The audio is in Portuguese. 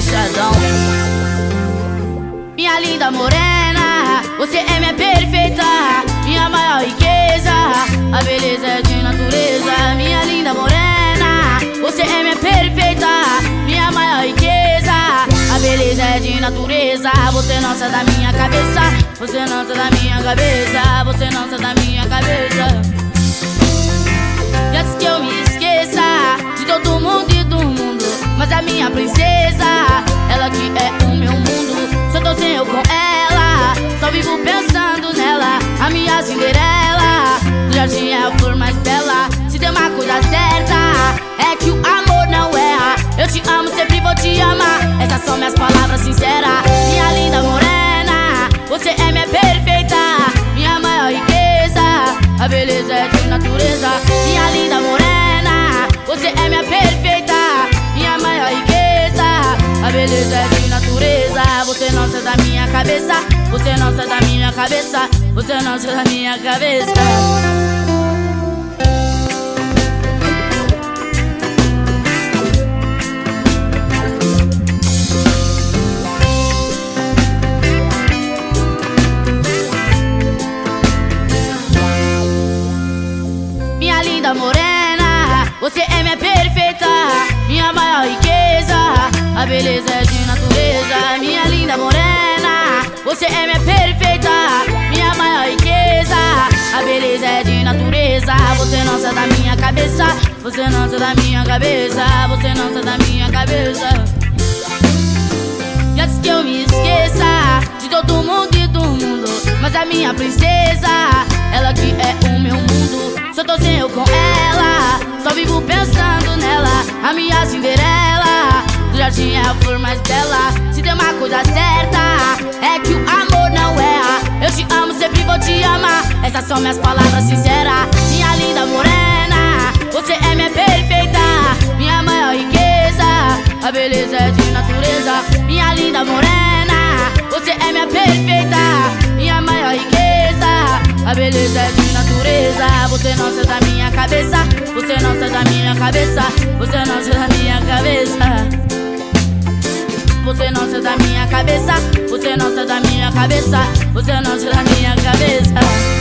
fechadão. Minha linda morena, você é natureza, você não sai da minha cabeça, você não sai da minha cabeça, você não sai da minha cabeça. A beleza é de natureza. Minha linda morena, você é minha perfeita. Minha maior riqueza, a beleza é de natureza. Você não sai da minha cabeça, você não sai da minha cabeça. Você não sai da minha cabeça você é minha perfeita, minha maior riqueza. A beleza é de natureza, minha linda morena, você é minha perfeita, minha maior riqueza. A beleza é de natureza, você não sai da minha cabeça, você não sai da minha cabeça, você não sai da minha cabeça. E antes que eu me esqueça de todo mundo e do mundo Mas a minha princesa, ela que é o meu mundo Só tô sem eu com ela, jardim é a flor mais bela Se tem uma coisa certa, é que o amor não erra Eu te amo, sempre vou te amar Essas são minhas palavras sinceras Minha linda morena, você é minha perfeita Minha maior riqueza a beleza é de natureza, minha linda morena. Você é minha perfeita, minha maior riqueza. A beleza é de natureza, você não sai da minha cabeça. Você não sai da minha cabeça, você não sai da minha cabeça. Você não sai da minha cabeça, você não sai da minha cabeça, você não sai da minha cabeça.